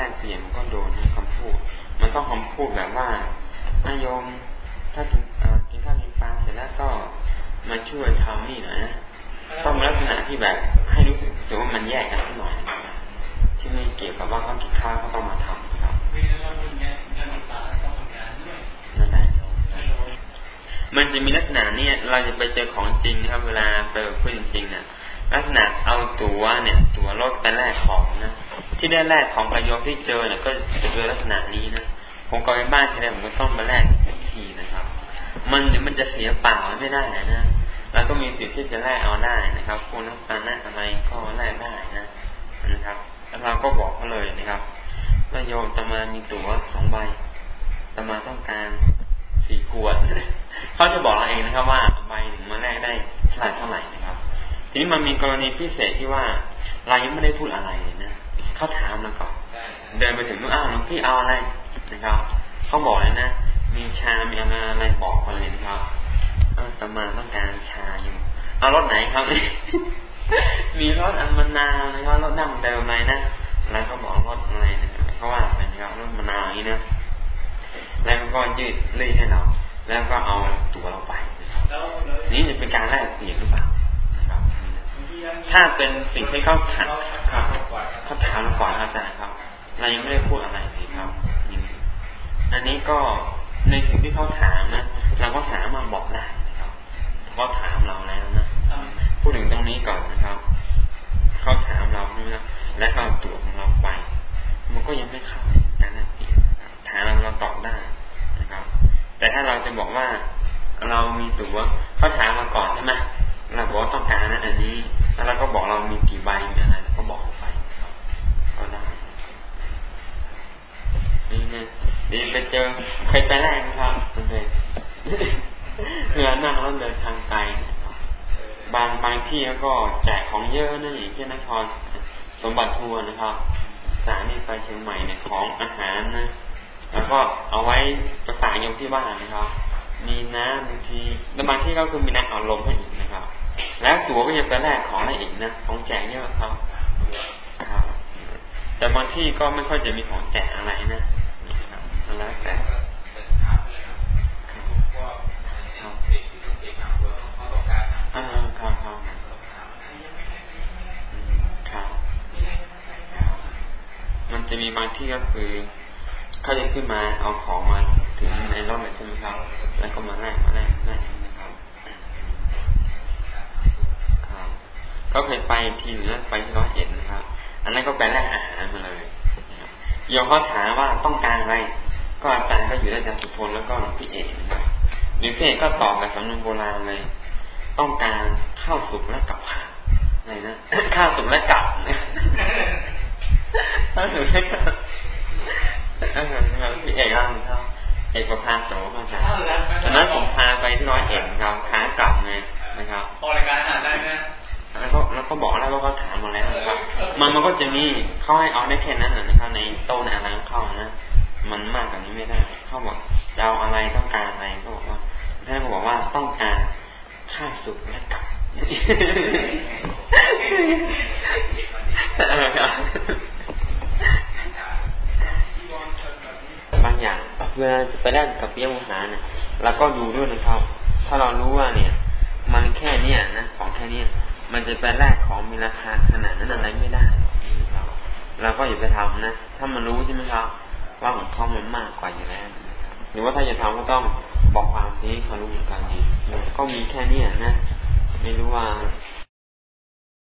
แลกเปลี่ยนมันก็โดนคำพูด มันต้องคำพูดแบบว่าอายมถ้ากินกินข้าวกินปลาเสร็จแล้วก็มาช่วยทำนี่หน่อยนะต้องลักษณะที่แบบให้รู้สึกว่ามันแยกกันหน่อยที่ไม่เกี่ยวกับว่าเขากินข้าวเขาต้องมาทำครับนั่นแหละมันจะมีลักษณะเนี่ยเราจะไปเจอของจริงนะครับ เวลาไปพูดจริงๆเนี่ยลักษณะเอาตัวเนี่ย ตัวรถไปแลกของนะ ที่ได้แลกของประโยชน์ที่เจอเนี่ยก็จะเจอลักษณะนี้นะผมก็ไปบ้านทีไรผมก็ต้องมาแลกทีนะครับ มันมันจะเสียเปล่าไม่ได้นะเราก็มีสิทธิ์ที่จะแลกเอาได้นะครับพวกน้ำตาลอะไรก็แลกได้นะนะครับ แล้วเราก็บอกเขาเลยนะครับว่าโยมตมามีตั๋วสองใบตมาต้องการสี่ขวดเขาจะบอกเราเองนะครับ ว่าใบหนึ่งมาแลกได้เท่าไหร่เท่าไหร่นะครับ ทีนี้มันมีกรณีพิเศษที่ว่าเรายังไม่ได้พูดอะไรเลยนะ เขาถามเราก่อนเดินไปถึงอ้าวหลวงพี่เอาอะไรนะครับเขาบอกเลยนะ มีชา มีอะไรอะไรบอกมาเลยนะครับตมาต้องการชาอยู่เอารถไหนครับ มีรถอันมานาวนะครับรถดั้งเดิมเลยนะแล้วก็บอกรถอะไรนะเขาว่าเป็นครับรถมานาวอย่างนี้นะแล้วก็ยืดเลื่อยให้เรา แล้วก็เอาตัวเราไปนี่จะเป็นการแลกเปลี่ยนหรือเปล่านะครับ ถ้าเป็นสิ่งที่เขาถามครับเขาถามเราก่อนอาจารย์ครับ เรายังไม่ได้พูดอะไรเลยครับอันนี้ก็ในสิ่งที่เขาถามนะเราก็สามารถบอกได้นะครับเขาถามเราแล้วนะพูดถึงตรงนี้ก่อนนะครับเขาถามเราใช่ไหมครับและเขาตัวของเราไป มันก็ยังไม่เข้าการนั่งเปลี่ยนถามเราเราตอบได้นะครับ แต่ถ้าเราจะบอกว่าเรามีตัวเขาถามมาก่อนใช่ไหมเราบอกต้องการนะอันนี้แล้วเราก็บอกเรามีกี่ใบมีอะไรก็บอกเขาไปครับก็ได้นี่นะดีไปเจอเคยไปแรกไหมครับคุณเพเรือนั่งรถเดินทางไกลบางบางที่ก็แจกของเยอะนะอย่างเช่นนครสมบัติทัวร์นะครับสานี่ไปเชียงใหม่เนี่ยของอาหารนะ แล้วก็เอาไว้ประสานยมที่บ้านนะครับ มีน้ำบางทีแล้วบางที่ก็คือมีน้ำอารมณ์ให้อีกนะครับ แล้วตัวก็ยังไปแลกของได้อีกนะของแจกเยอะครับครับแต่บางที่ก็ไม่ค่อยจะมีของแจกอะไรนะแล้วแต่อ่าครับครับครับมันจะมีบางที่ก็คือเขาจะขึ้นมาเอาของมาถึงในรถเลยใช่ไหมครับ แล้วก็มาแลกมาแลกแลกนะครับครับ ก็เคยไปทีนึงไปที่ร้อยเอ็ดนะครับ อันนั้นก็ไปแลกอาหารมาเลยโยมเขาถามว่าต้องการอะไร ก็อาจารย์ก็อยู่ได้อาจารย์สุพลแล้วก็หลวงพี่เอกนะครับหลวงพี่เอกก็ตอบแบบสำนวนโบราณเลย ต้องการข้าวสุกและกับข้าวอะไรนะข้าวสุกและกับข้าวสุกและกับพี่เอกร่างเขาเอกประพาโสมาจากตอนนั้นผมพาไปที่ร้อยเอ็ดครับขากลับไงนะครับออกรายการอาหารได้ไหม แล้วก็แล้วก็บอกแล้วว่าเขาถามมาแล้วนะครับ มันมันก็จะมีเขาให้เอาได้แค่นั้นนะครับในโต๊ะในอะไรเข้านะมันมากกว่านี้ไม่ได้ เขาบอกเอาอะไรต้องการอะไรก็บอกว่าท่านก็บอกว่าต้องการข้าวสุกและกับบางอย่างเวลาจะไปได้กับเปี้ยมุหาเนี่ยเราก็ดูด้วยนะครับ ถ้าเรารู้ว่าเนี่ย มันแค่เนี้ยนะของแค่เนี้ย มันจะไปแลกของมีราคาขนาดนั้นอะไรไม่ได้ เราก็อย่าไปทำนะ ถ้ามันรู้ใช่ไหมครับ ว่าของเขามันมากกว่าอยู่แล้วหรือว่าถ้าจะทำก็ต้องบอกความนี้เขารู้เหมือนกันดีก็มีแค่นี้นะ ไม่รู้ว่า